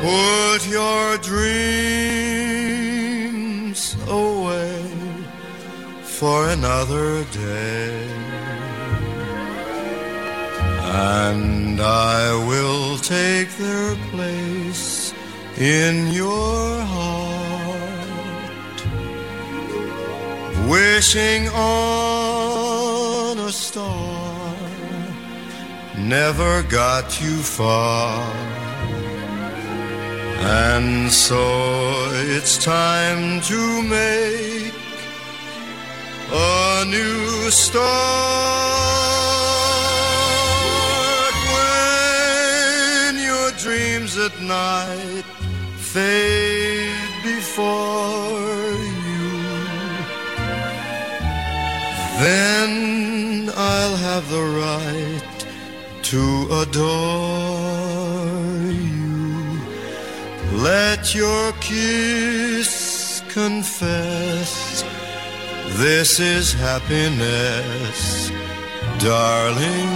Put your dreams away for another day. And I will take their place in your heart. Wishing on a star never got you far. And so it's time to make a new start when your dreams at night fade before you. Then I'll have the right to adore Let your kiss confess this is happiness, darling,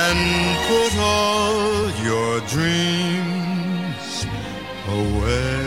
and put all your dreams away.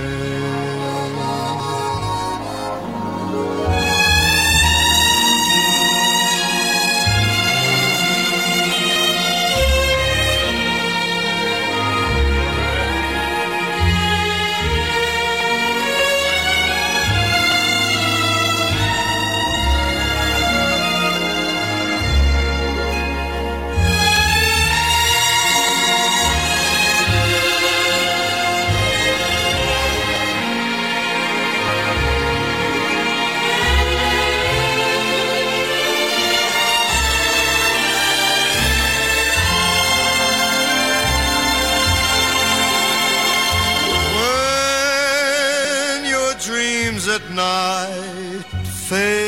Dreams at night fade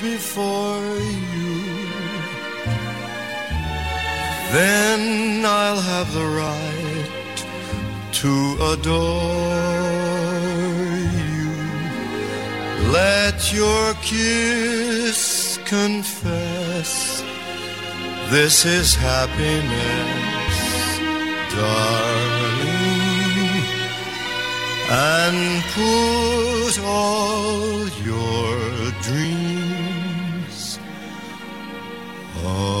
before you, then I'll have the right to adore you. Let your kiss confess this is happiness, darling and put all your dreams away.